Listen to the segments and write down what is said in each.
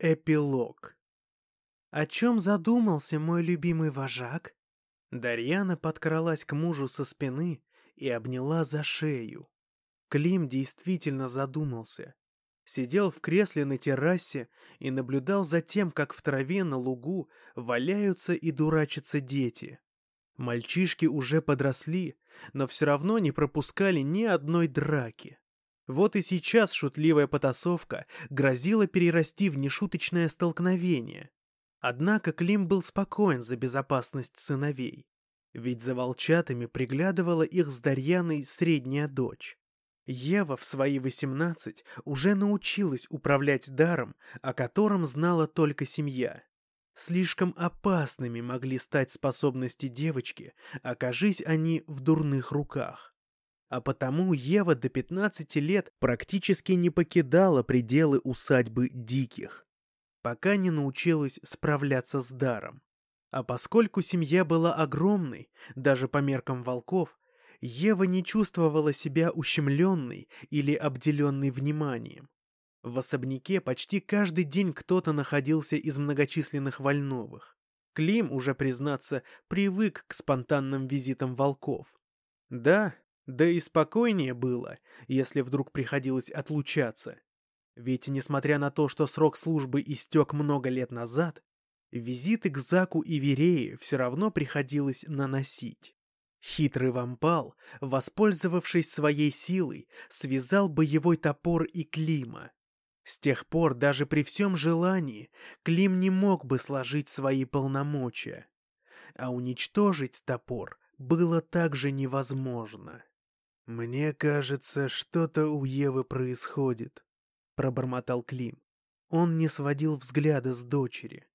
Эпилог. О чем задумался мой любимый вожак? Дарьяна подкралась к мужу со спины и обняла за шею. Клим действительно задумался. Сидел в кресле на террасе и наблюдал за тем, как в траве на лугу валяются и дурачатся дети. Мальчишки уже подросли, но все равно не пропускали ни одной драки. Вот и сейчас шутливая потасовка грозила перерасти в нешуточное столкновение. Однако Клим был спокоен за безопасность сыновей. Ведь за волчатами приглядывала их с Дарьяной средняя дочь. Ева в свои восемнадцать уже научилась управлять даром, о котором знала только семья. Слишком опасными могли стать способности девочки, окажись они в дурных руках а потому Ева до 15 лет практически не покидала пределы усадьбы диких, пока не научилась справляться с даром. А поскольку семья была огромной, даже по меркам волков, Ева не чувствовала себя ущемленной или обделенной вниманием. В особняке почти каждый день кто-то находился из многочисленных вольновых. Клим, уже признаться, привык к спонтанным визитам волков. Да, да и спокойнее было, если вдруг приходилось отлучаться. Ведь, несмотря на то, что срок службы истек много лет назад, визиты к Заку и Верее все равно приходилось наносить. Хитрый вампал, воспользовавшись своей силой, связал боевой топор и Клима. С тех пор, даже при всем желании, Клим не мог бы сложить свои полномочия. А уничтожить топор было также невозможно. «Мне кажется, что-то у Евы происходит», — пробормотал Клим. Он не сводил взгляда с дочери.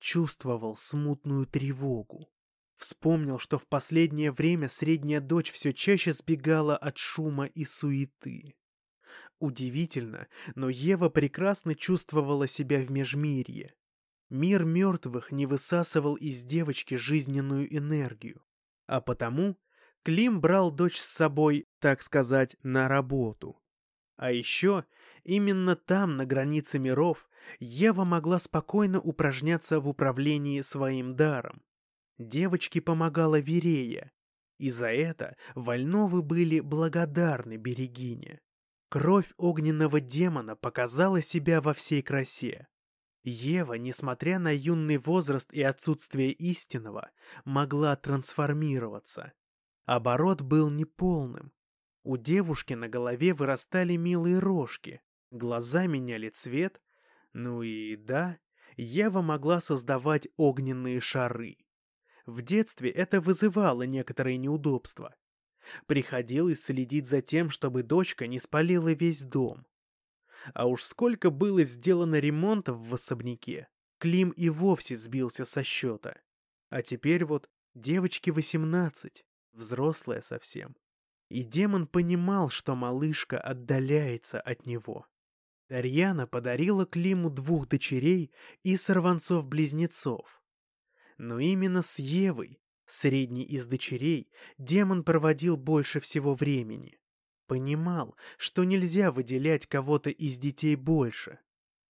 Чувствовал смутную тревогу. Вспомнил, что в последнее время средняя дочь все чаще сбегала от шума и суеты. Удивительно, но Ева прекрасно чувствовала себя в межмирье. Мир мертвых не высасывал из девочки жизненную энергию, а потому Клим брал дочь с собой, так сказать, на работу. А еще именно там, на границе миров, Ева могла спокойно упражняться в управлении своим даром. Девочке помогала Верея, и за это Вольновы были благодарны Берегине. Кровь огненного демона показала себя во всей красе. Ева, несмотря на юный возраст и отсутствие истинного, могла трансформироваться. Оборот был неполным. У девушки на голове вырастали милые рожки, глаза меняли цвет, ну и да, Ева могла создавать огненные шары. В детстве это вызывало некоторые неудобства. Приходилось следить за тем, чтобы дочка не спалила весь дом. А уж сколько было сделано ремонтов в особняке, Клим и вовсе сбился со счета. А теперь вот девочке восемнадцать взрослая совсем. И демон понимал, что малышка отдаляется от него. Дарьяна подарила Климу двух дочерей и сорванцов-близнецов. Но именно с Евой, средней из дочерей, демон проводил больше всего времени. Понимал, что нельзя выделять кого-то из детей больше.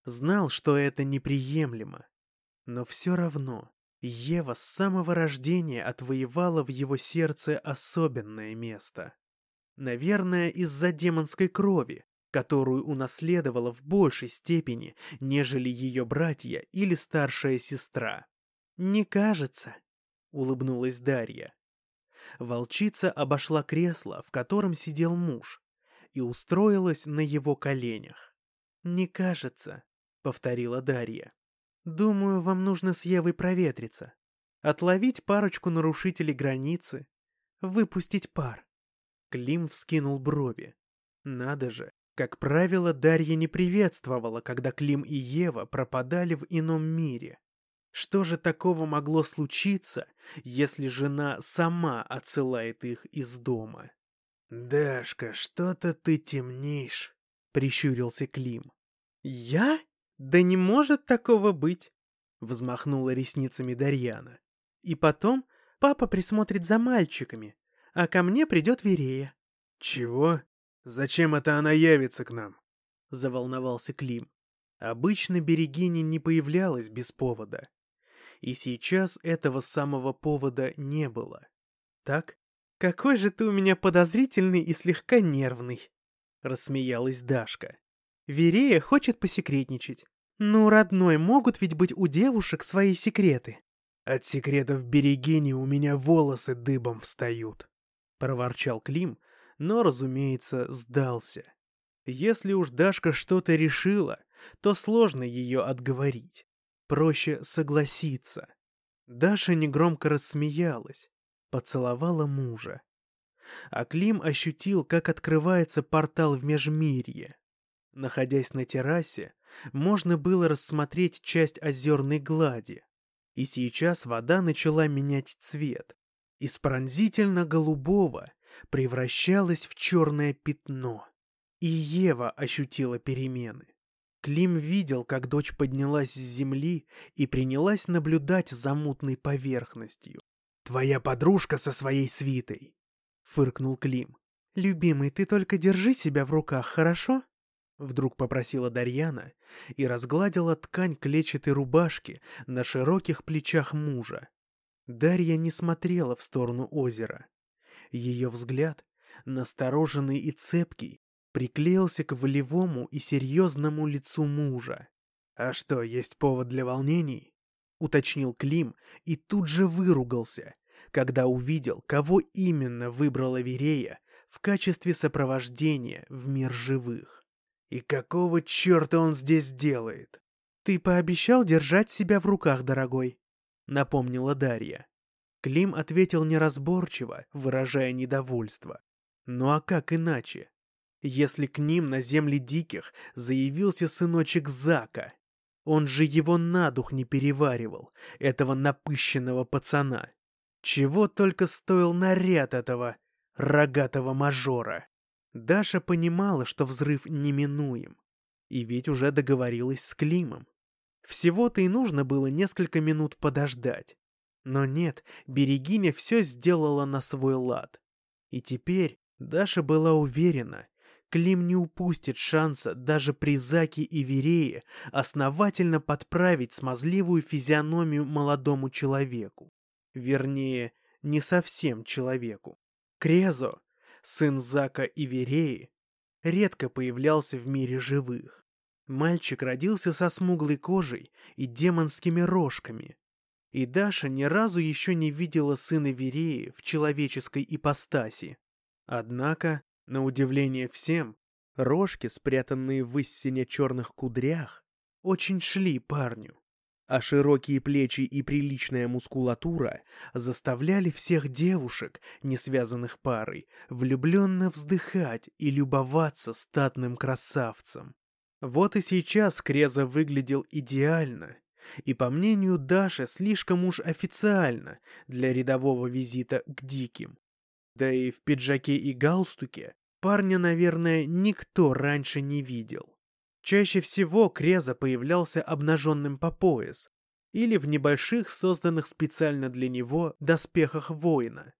Знал, что это неприемлемо. Но все равно Ева с самого рождения отвоевала в его сердце особенное место. Наверное, из-за демонской крови, которую унаследовала в большей степени, нежели ее братья или старшая сестра. «Не кажется», — улыбнулась Дарья. Волчица обошла кресло, в котором сидел муж, и устроилась на его коленях. «Не кажется», — повторила Дарья. Думаю, вам нужно с Евой проветриться. Отловить парочку нарушителей границы. Выпустить пар. Клим вскинул брови. Надо же, как правило, Дарья не приветствовала, когда Клим и Ева пропадали в ином мире. Что же такого могло случиться, если жена сама отсылает их из дома? «Дашка, что-то ты темнишь», — прищурился Клим. «Я?» «Да не может такого быть!» — взмахнула ресницами Дарьяна. «И потом папа присмотрит за мальчиками, а ко мне придет Верея». «Чего? Зачем это она явится к нам?» — заволновался Клим. Обычно Берегини не появлялась без повода. И сейчас этого самого повода не было. Так? «Какой же ты у меня подозрительный и слегка нервный!» — рассмеялась Дашка. «Верея хочет посекретничать. Ну, родной, могут ведь быть у девушек свои секреты». «От секретов Берегини у меня волосы дыбом встают», — проворчал Клим, но, разумеется, сдался. Если уж Дашка что-то решила, то сложно ее отговорить. Проще согласиться. Даша негромко рассмеялась, поцеловала мужа. А Клим ощутил, как открывается портал в Межмирье. Находясь на террасе, можно было рассмотреть часть озерной глади. И сейчас вода начала менять цвет. Из пронзительно-голубого превращалась в черное пятно. И Ева ощутила перемены. Клим видел, как дочь поднялась с земли и принялась наблюдать за мутной поверхностью. «Твоя подружка со своей свитой!» — фыркнул Клим. «Любимый, ты только держи себя в руках, хорошо?» Вдруг попросила Дарьяна и разгладила ткань клетчатой рубашки на широких плечах мужа. Дарья не смотрела в сторону озера. Ее взгляд, настороженный и цепкий, приклеился к волевому и серьезному лицу мужа. «А что, есть повод для волнений?» — уточнил Клим и тут же выругался, когда увидел, кого именно выбрала Верея в качестве сопровождения в мир живых. «И какого черта он здесь делает?» «Ты пообещал держать себя в руках, дорогой», — напомнила Дарья. Клим ответил неразборчиво, выражая недовольство. «Ну а как иначе? если к ним на земли диких заявился сыночек Зака. Он же его на дух не переваривал, этого напыщенного пацана. Чего только стоил наряд этого рогатого мажора. Даша понимала, что взрыв неминуем. И ведь уже договорилась с Климом. Всего-то и нужно было несколько минут подождать. Но нет, Берегиня все сделала на свой лад. И теперь Даша была уверена, Клим не упустит шанса даже при Заке и Верее основательно подправить смазливую физиономию молодому человеку. Вернее, не совсем человеку. Крезо, сын Зака и Вереи, редко появлялся в мире живых. Мальчик родился со смуглой кожей и демонскими рожками. И Даша ни разу еще не видела сына Вереи в человеческой ипостаси. Однако на удивление всем, рожки, спрятанные в истине черных кудрях, очень шли парню, а широкие плечи и приличная мускулатура заставляли всех девушек, не связанных парой, влюбленно вздыхать и любоваться статным красавцем. Вот и сейчас Креза выглядел идеально, и, по мнению Даши, слишком уж официально для рядового визита к диким. Да и в пиджаке и галстуке парня, наверное, никто раньше не видел. Чаще всего Креза появлялся обнаженным по пояс или в небольших, созданных специально для него, доспехах воина.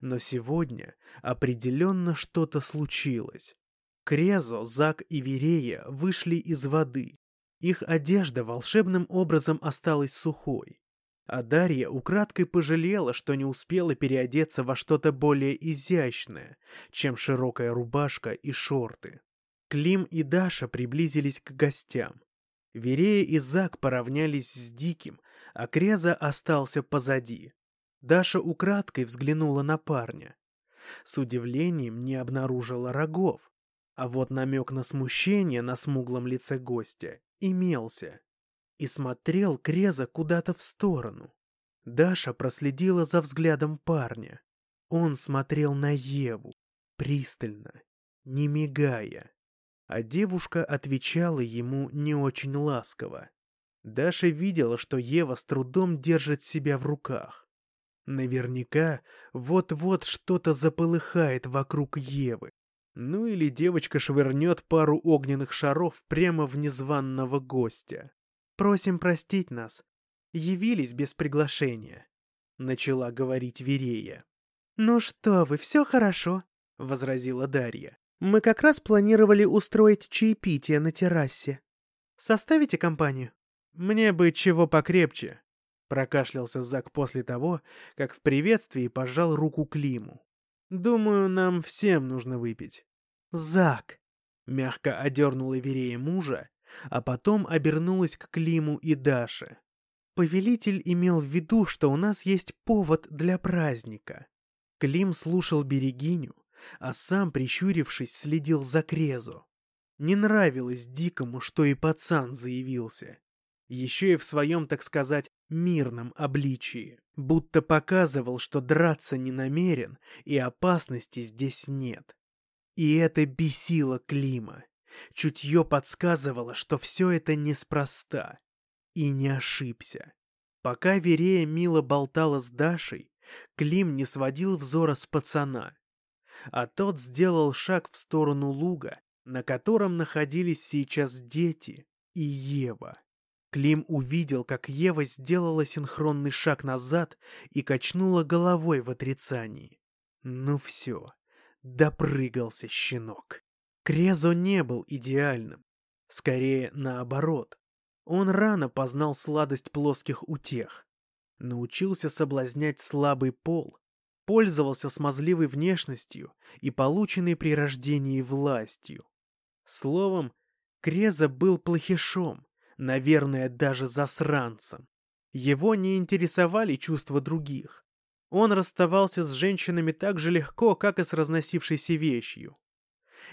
Но сегодня определенно что-то случилось. Крезо, Зак и Верея вышли из воды. Их одежда волшебным образом осталась сухой. А Дарья украдкой пожалела, что не успела переодеться во что-то более изящное, чем широкая рубашка и шорты. Клим и Даша приблизились к гостям. Верея и Зак поравнялись с Диким, а Креза остался позади. Даша украдкой взглянула на парня. С удивлением не обнаружила рогов, а вот намек на смущение на смуглом лице гостя имелся и смотрел Креза куда-то в сторону. Даша проследила за взглядом парня. Он смотрел на Еву, пристально, не мигая. А девушка отвечала ему не очень ласково. Даша видела, что Ева с трудом держит себя в руках. Наверняка вот-вот что-то заполыхает вокруг Евы. Ну или девочка швырнет пару огненных шаров прямо в незваного гостя. Просим простить нас. Явились без приглашения», — начала говорить Верея. «Ну что вы, все хорошо», — возразила Дарья. «Мы как раз планировали устроить чаепитие на террасе». Составите компанию?» «Мне бы чего покрепче», — прокашлялся Зак после того, как в приветствии пожал руку Климу. «Думаю, нам всем нужно выпить». «Зак!» — мягко одернула Верея мужа, а потом обернулась к Климу и Даше. «Повелитель имел в виду, что у нас есть повод для праздника». Клим слушал Берегиню, а сам, прищурившись, следил за Крезу. Не нравилось Дикому, что и пацан заявился. Еще и в своем, так сказать, мирном обличии. Будто показывал, что драться не намерен, и опасности здесь нет. И это бесило Клима. Чутье подсказывало, что все это неспроста. И не ошибся. Пока Верея мило болтала с Дашей, Клим не сводил взора с пацана. А тот сделал шаг в сторону луга, на котором находились сейчас дети и Ева. Клим увидел, как Ева сделала синхронный шаг назад и качнула головой в отрицании. Ну все, допрыгался щенок. Крезо не был идеальным. Скорее, наоборот. Он рано познал сладость плоских утех. Научился соблазнять слабый пол, пользовался смазливой внешностью и полученной при рождении властью. Словом, Креза был плохишом, наверное, даже засранцем. Его не интересовали чувства других. Он расставался с женщинами так же легко, как и с разносившейся вещью.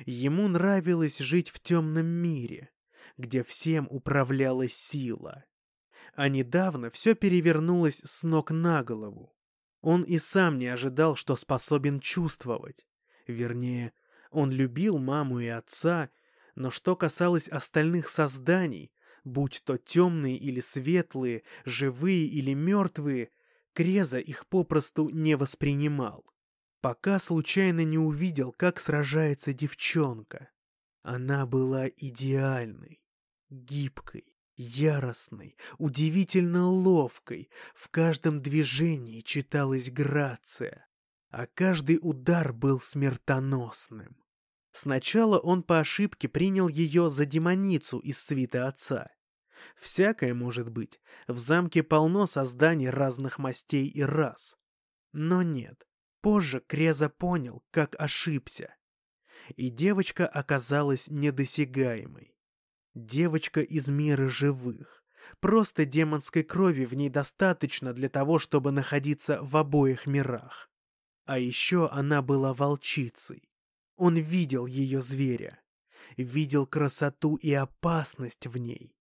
Ему нравилось жить в темном мире, где всем управляла сила. А недавно все перевернулось с ног на голову. Он и сам не ожидал, что способен чувствовать. Вернее, он любил маму и отца, но что касалось остальных созданий, будь то темные или светлые, живые или мертвые, Креза их попросту не воспринимал пока случайно не увидел, как сражается девчонка. Она была идеальной, гибкой, яростной, удивительно ловкой, в каждом движении читалась грация, а каждый удар был смертоносным. Сначала он по ошибке принял ее за демоницу из свита отца. Всякое может быть, в замке полно созданий разных мастей и рас. Но нет, Позже Креза понял, как ошибся. И девочка оказалась недосягаемой. Девочка из мира живых. Просто демонской крови в ней достаточно для того, чтобы находиться в обоих мирах. А еще она была волчицей. Он видел ее зверя. Видел красоту и опасность в ней.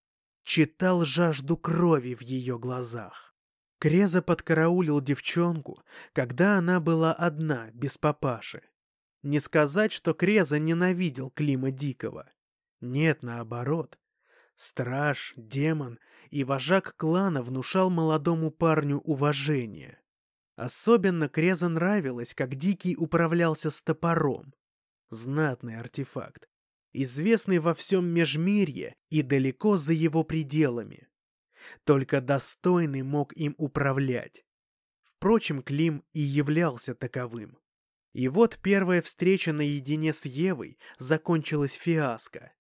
Читал жажду крови в ее глазах. Креза подкараулил девчонку, когда она была одна, без папаши. Не сказать, что Креза ненавидел Клима Дикого. Нет, наоборот. Страж, демон и вожак клана внушал молодому парню уважение. Особенно Креза нравилось, как Дикий управлялся с топором. Знатный артефакт, известный во всем Межмирье и далеко за его пределами. Только достойный мог им управлять. Впрочем, Клим и являлся таковым. И вот первая встреча наедине с Евой закончилась фиаско.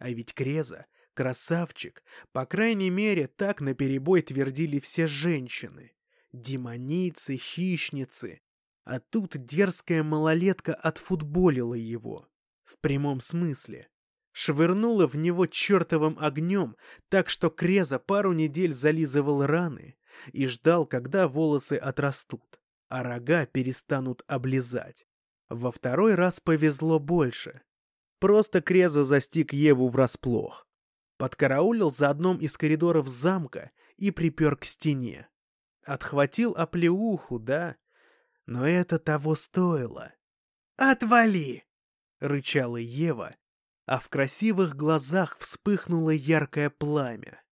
А ведь Креза — красавчик, по крайней мере, так наперебой твердили все женщины. Демоницы, хищницы. А тут дерзкая малолетка отфутболила его. В прямом смысле швырнула в него чертовым огнем, так что Креза пару недель зализывал раны и ждал, когда волосы отрастут, а рога перестанут облизать. Во второй раз повезло больше. Просто Креза застиг Еву врасплох. Подкараулил за одном из коридоров замка и припер к стене. Отхватил оплеуху, да? Но это того стоило. «Отвали!» — рычала Ева, а в красивых глазах вспыхнуло яркое пламя.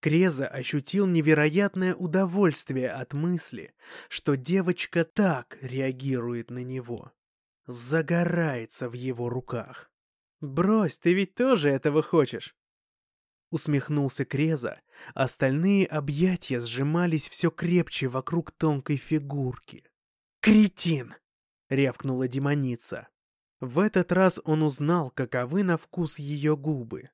Креза ощутил невероятное удовольствие от мысли, что девочка так реагирует на него. Загорается в его руках. «Брось, ты ведь тоже этого хочешь!» Усмехнулся Креза, остальные объятия сжимались все крепче вокруг тонкой фигурки. «Кретин!» — рявкнула демоница. В этот раз он узнал, каковы на вкус ее губы.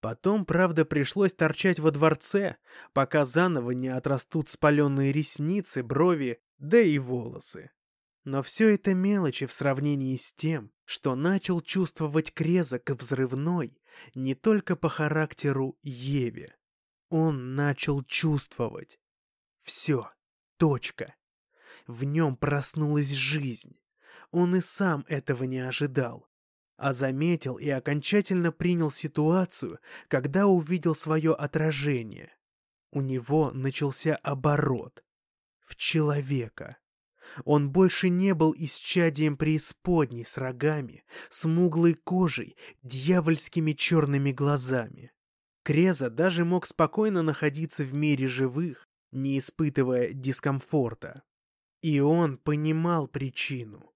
Потом, правда, пришлось торчать во дворце, пока заново не отрастут спаленные ресницы, брови, да и волосы. Но все это мелочи в сравнении с тем, что начал чувствовать Креза к взрывной не только по характеру Еве. Он начал чувствовать. Все. Точка. В нем проснулась жизнь. Он и сам этого не ожидал. А заметил и окончательно принял ситуацию, когда увидел свое отражение. У него начался оборот. В человека. Он больше не был исчадием преисподней с рогами, смуглой кожей, дьявольскими черными глазами. Креза даже мог спокойно находиться в мире живых, не испытывая дискомфорта. И он понимал причину.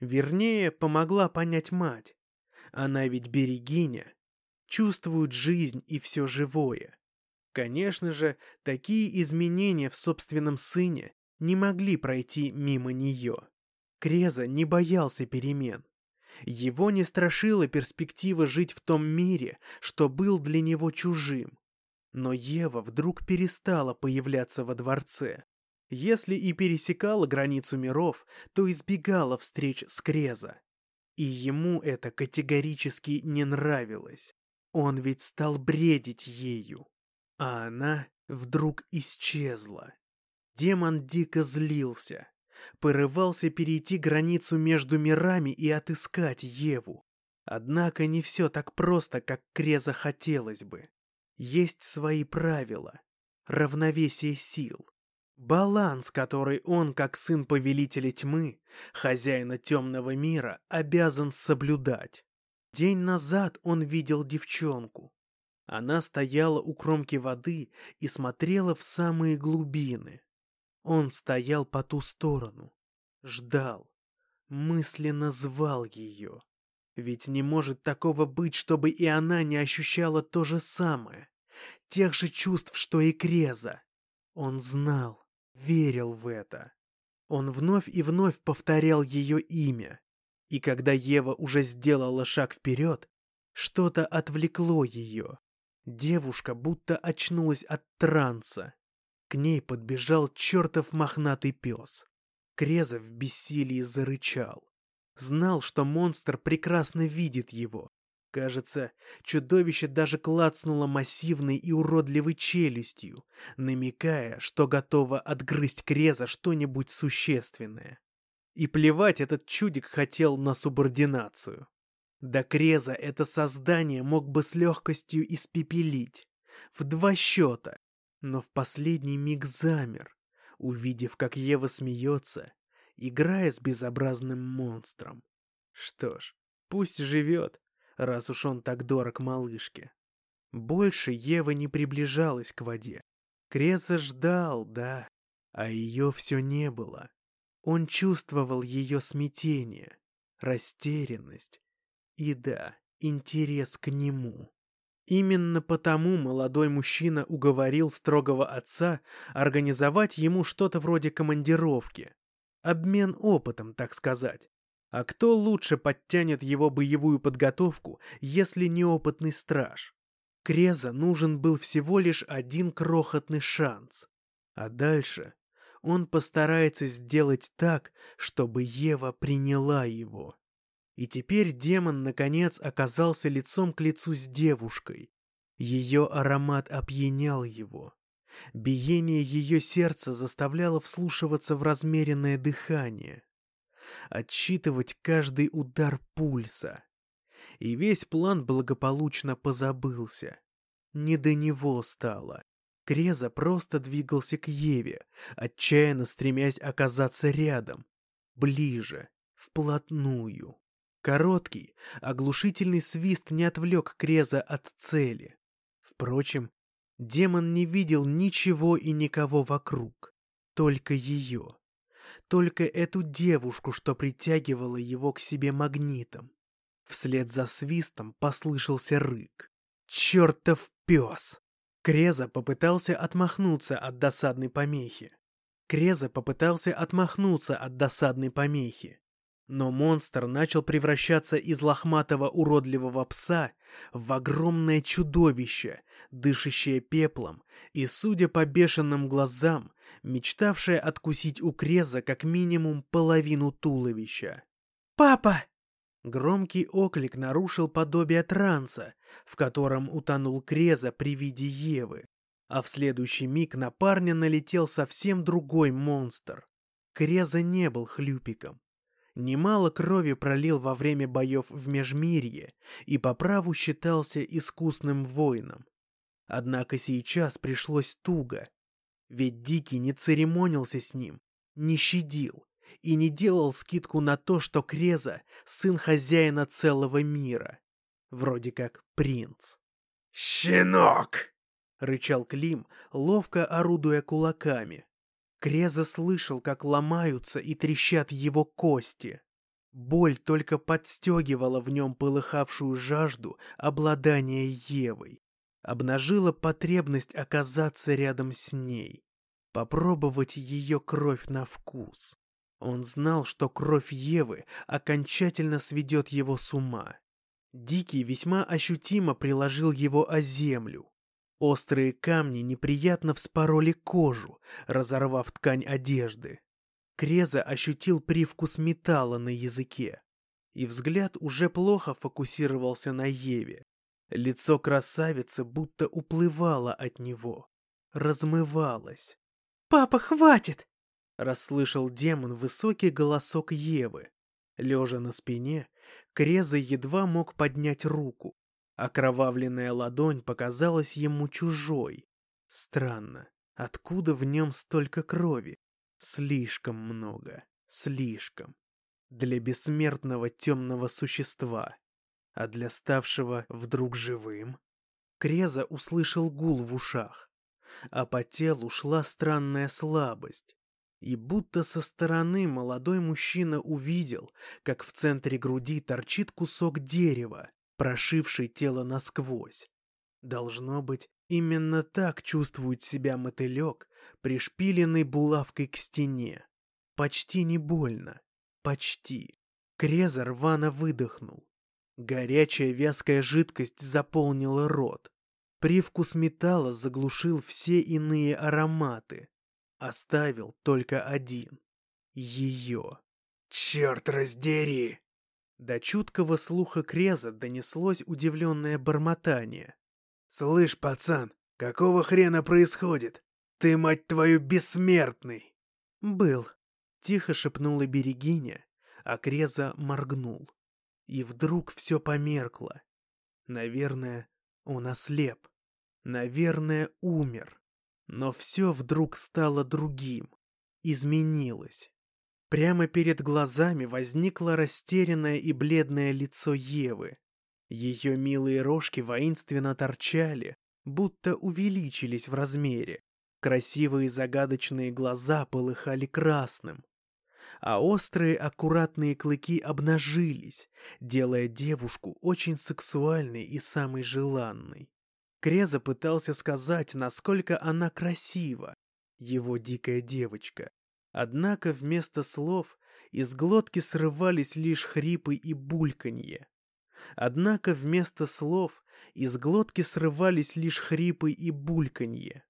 Вернее, помогла понять мать. Она ведь берегиня, чувствует жизнь и все живое. Конечно же, такие изменения в собственном сыне не могли пройти мимо нее. Креза не боялся перемен. Его не страшила перспектива жить в том мире, что был для него чужим. Но Ева вдруг перестала появляться во дворце. Если и пересекала границу миров, то избегала встреч с Креза. И ему это категорически не нравилось. Он ведь стал бредить ею. А она вдруг исчезла. Демон дико злился. Порывался перейти границу между мирами и отыскать Еву. Однако не все так просто, как Креза хотелось бы. Есть свои правила, равновесие сил, баланс, который он, как сын повелителя тьмы, хозяина темного мира, обязан соблюдать. День назад он видел девчонку. Она стояла у кромки воды и смотрела в самые глубины. Он стоял по ту сторону, ждал, мысленно звал ее. Ведь не может такого быть, чтобы и она не ощущала то же самое, тех же чувств, что и Креза. Он знал, верил в это. Он вновь и вновь повторял ее имя. И когда Ева уже сделала шаг вперед, что-то отвлекло ее. Девушка будто очнулась от транса. К ней подбежал чертов мохнатый пес. Креза в бессилии зарычал. Знал, что монстр прекрасно видит его. Кажется, чудовище даже клацнуло массивной и уродливой челюстью, намекая, что готово отгрызть Креза что-нибудь существенное. И плевать этот чудик хотел на субординацию. Да Креза это создание мог бы с легкостью испепелить. В два счета, но в последний миг замер, увидев, как Ева смеется, играя с безобразным монстром. Что ж, пусть живет, раз уж он так дорог малышке. Больше Ева не приближалась к воде. Креза ждал, да, а ее все не было. Он чувствовал ее смятение, растерянность и, да, интерес к нему. Именно потому молодой мужчина уговорил строгого отца организовать ему что-то вроде командировки. Обмен опытом, так сказать. А кто лучше подтянет его боевую подготовку, если не опытный страж? Креза нужен был всего лишь один крохотный шанс. А дальше он постарается сделать так, чтобы Ева приняла его. И теперь демон, наконец, оказался лицом к лицу с девушкой. Ее аромат опьянял его. Биение ее сердца заставляло вслушиваться в размеренное дыхание, отсчитывать каждый удар пульса. И весь план благополучно позабылся. Не до него стало. Креза просто двигался к Еве, отчаянно стремясь оказаться рядом, ближе, вплотную. Короткий, оглушительный свист не отвлек Креза от цели. Впрочем, демон не видел ничего и никого вокруг, только ее. Только эту девушку, что притягивала его к себе магнитом. Вслед за свистом послышался рык. «Чертов пес!» Креза попытался отмахнуться от досадной помехи. Креза попытался отмахнуться от досадной помехи. Но монстр начал превращаться из лохматого уродливого пса в огромное чудовище, дышащее пеплом и, судя по бешеным глазам, мечтавшее откусить у Креза как минимум половину туловища. «Папа!» Громкий оклик нарушил подобие транса, в котором утонул Креза при виде Евы, а в следующий миг на парня налетел совсем другой монстр. Креза не был хлюпиком. Немало крови пролил во время боев в Межмирье и по праву считался искусным воином. Однако сейчас пришлось туго, ведь Дикий не церемонился с ним, не щадил и не делал скидку на то, что Креза — сын хозяина целого мира, вроде как принц. «Щенок!» — рычал Клим, ловко орудуя кулаками. Креза слышал, как ломаются и трещат его кости. Боль только подстегивала в нем полыхавшую жажду обладания Евой. Обнажила потребность оказаться рядом с ней. Попробовать ее кровь на вкус. Он знал, что кровь Евы окончательно сведет его с ума. Дикий весьма ощутимо приложил его о землю. Острые камни неприятно вспороли кожу, разорвав ткань одежды. Креза ощутил привкус металла на языке. И взгляд уже плохо фокусировался на Еве. Лицо красавицы будто уплывало от него. Размывалось. «Папа, хватит!» Расслышал демон высокий голосок Евы. Лежа на спине, Креза едва мог поднять руку. Окровавленная ладонь показалась ему чужой. Странно, откуда в нем столько крови? Слишком много, слишком. Для бессмертного темного существа. А для ставшего вдруг живым? Креза услышал гул в ушах, а по телу шла странная слабость. И будто со стороны молодой мужчина увидел, как в центре груди торчит кусок дерева, прошивший тело насквозь. Должно быть, именно так чувствует себя мотылек, пришпиленный булавкой к стене. Почти не больно. Почти. Креза рвано выдохнул. Горячая вязкая жидкость заполнила рот. Привкус металла заглушил все иные ароматы. Оставил только один. Ее. «Черт раздери!» До чуткого слуха Креза донеслось удивленное бормотание. «Слышь, пацан, какого хрена происходит? Ты, мать твою, бессмертный!» «Был», — тихо шепнула Берегиня, а Креза моргнул. И вдруг все померкло. Наверное, он ослеп. Наверное, умер. Но все вдруг стало другим. Изменилось. Прямо перед глазами возникло растерянное и бледное лицо Евы. Ее милые рожки воинственно торчали, будто увеличились в размере. Красивые загадочные глаза полыхали красным. А острые аккуратные клыки обнажились, делая девушку очень сексуальной и самой желанной. Креза пытался сказать, насколько она красива, его дикая девочка. Однако вместо слов из глотки срывались лишь хрипы и бульканье. Однако вместо слов из глотки срывались лишь хрипы и бульканье.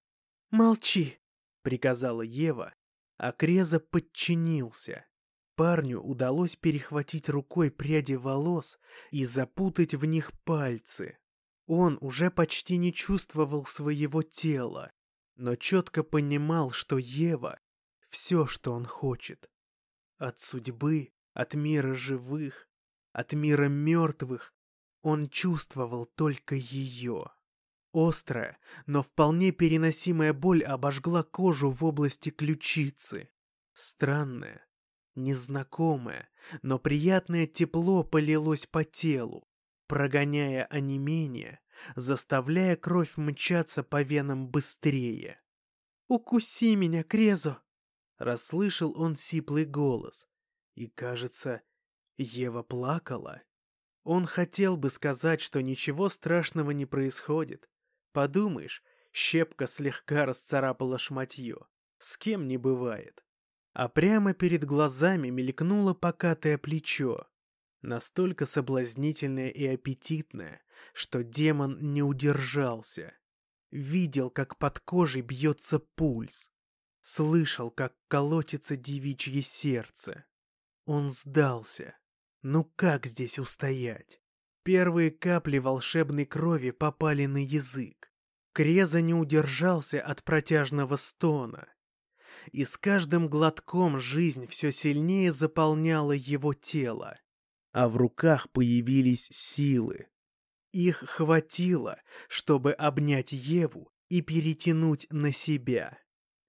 «Молчи!» — приказала Ева, а Креза подчинился. Парню удалось перехватить рукой пряди волос и запутать в них пальцы. Он уже почти не чувствовал своего тела, но четко понимал, что Ева все, что он хочет. От судьбы, от мира живых, от мира мертвых он чувствовал только ее. Острая, но вполне переносимая боль обожгла кожу в области ключицы. Странное, незнакомое, но приятное тепло полилось по телу, прогоняя онемение, заставляя кровь мчаться по венам быстрее. «Укуси меня, Крезо!» Расслышал он сиплый голос. И, кажется, Ева плакала. Он хотел бы сказать, что ничего страшного не происходит. Подумаешь, щепка слегка расцарапала шматье. С кем не бывает. а прямо перед глазами мелькнуло покатое плечо, настолько соблазнительное и аппетитное, что демон не удержался. Видел, как под кожей бьется пульс, слышал, как колотится девичье сердце. Он сдался. Ну как здесь устоять? Первые капли волшебной крови попали на язык. Креза не удержался от протяжного стона. И с каждым глотком жизнь все сильнее заполняла его тело. А в руках появились силы. Их хватило, чтобы обнять Еву и перетянуть на себя.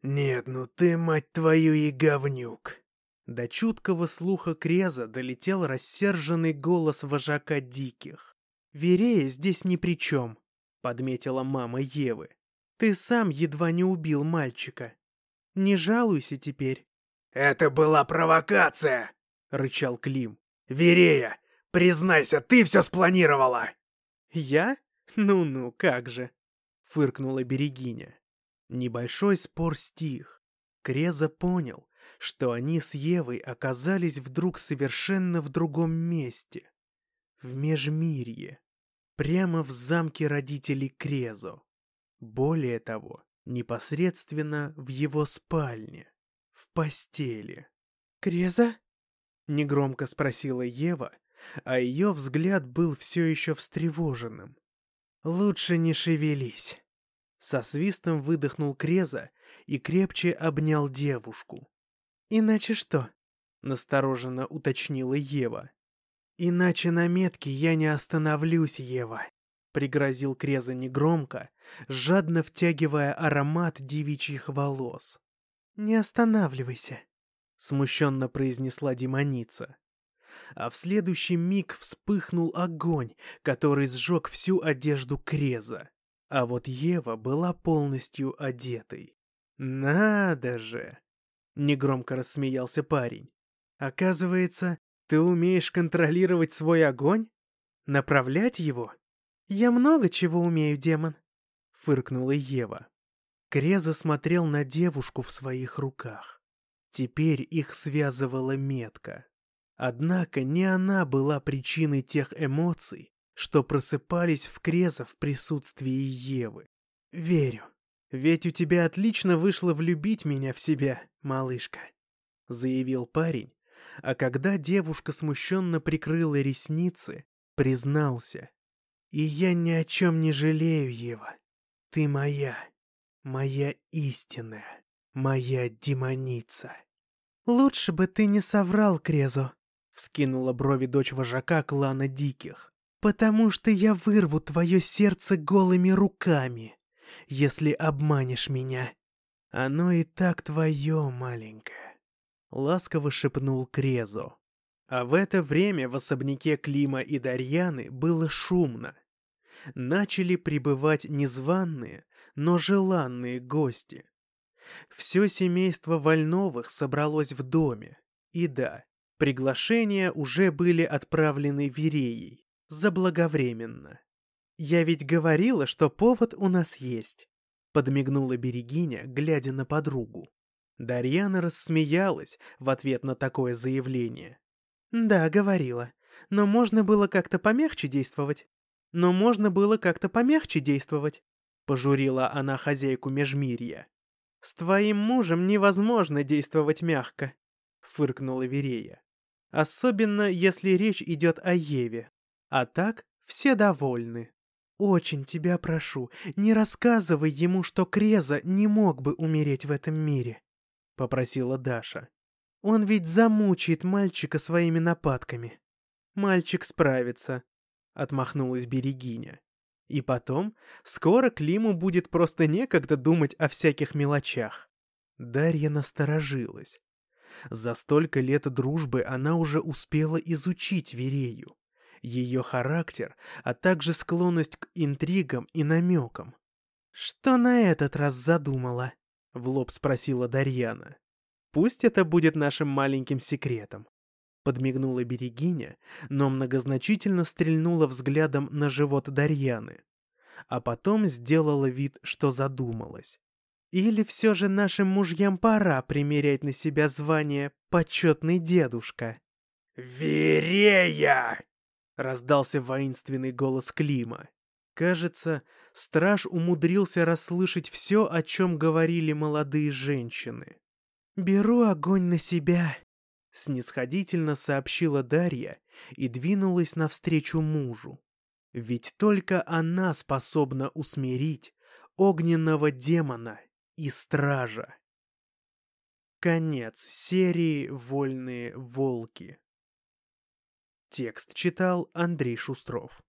«Нет, ну ты, мать твою, и говнюк!» До чуткого слуха Креза долетел рассерженный голос вожака диких. «Верея здесь ни при чем», — подметила мама Евы. «Ты сам едва не убил мальчика. Не жалуйся теперь». «Это была провокация!» — рычал Клим. «Верея, признайся, ты все спланировала!» «Я? Ну-ну, как же!» — фыркнула Берегиня. Небольшой спор стих. Креза понял, что они с Евой оказались вдруг совершенно в другом месте. В Межмирье. Прямо в замке родителей Крезо. Более того, непосредственно в его спальне. В постели. «Креза?» — негромко спросила Ева, а ее взгляд был все еще встревоженным. «Лучше не шевелись». Со свистом выдохнул Креза и крепче обнял девушку. «Иначе что?» — настороженно уточнила Ева. «Иначе на метке я не остановлюсь, Ева», — пригрозил Креза негромко, жадно втягивая аромат девичьих волос. «Не останавливайся», — смущенно произнесла демоница. А в следующий миг вспыхнул огонь, который сжег всю одежду Креза. А вот Ева была полностью одетой. «Надо же!» — негромко рассмеялся парень. «Оказывается, ты умеешь контролировать свой огонь? Направлять его? Я много чего умею, демон!» — фыркнула Ева. Креза смотрел на девушку в своих руках. Теперь их связывала метка. Однако не она была причиной тех эмоций, что просыпались в Креза в присутствии Евы. «Верю. Ведь у тебя отлично вышло влюбить меня в себя, малышка», — заявил парень, а когда девушка смущенно прикрыла ресницы, признался. «И я ни о чем не жалею, Ева. Ты моя, моя истинная, моя демоница». «Лучше бы ты не соврал, Крезо», — вскинула брови дочь вожака клана Диких. «Потому что я вырву твое сердце голыми руками» если обманешь меня. Оно и так твое, маленькое», — ласково шепнул Крезо. А в это время в особняке Клима и Дарьяны было шумно. Начали прибывать незваные, но желанные гости. Все семейство Вольновых собралось в доме. И да, приглашения уже были отправлены Вереей, заблаговременно. «Я ведь говорила, что повод у нас есть», — подмигнула Берегиня, глядя на подругу. Дарьяна рассмеялась в ответ на такое заявление. «Да, говорила. Но можно было как-то помягче действовать. Но можно было как-то помягче действовать», — пожурила она хозяйку Межмирья. «С твоим мужем невозможно действовать мягко», — фыркнула Верея. «Особенно, если речь идет о Еве. А так все довольны». «Очень тебя прошу, не рассказывай ему, что Креза не мог бы умереть в этом мире», — попросила Даша. «Он ведь замучает мальчика своими нападками». «Мальчик справится», — отмахнулась Берегиня. «И потом, скоро Климу будет просто некогда думать о всяких мелочах». Дарья насторожилась. За столько лет дружбы она уже успела изучить Верею ее характер, а также склонность к интригам и намекам. «Что на этот раз задумала?» — в лоб спросила Дарьяна. «Пусть это будет нашим маленьким секретом». Подмигнула Берегиня, но многозначительно стрельнула взглядом на живот Дарьяны. А потом сделала вид, что задумалась. Или все же нашим мужьям пора примерять на себя звание «почетный дедушка»?» «Верея!» — раздался воинственный голос Клима. Кажется, страж умудрился расслышать все, о чем говорили молодые женщины. «Беру огонь на себя», — снисходительно сообщила Дарья и двинулась навстречу мужу. Ведь только она способна усмирить огненного демона и стража. Конец серии «Вольные волки». Текст читал Андрей Шустров.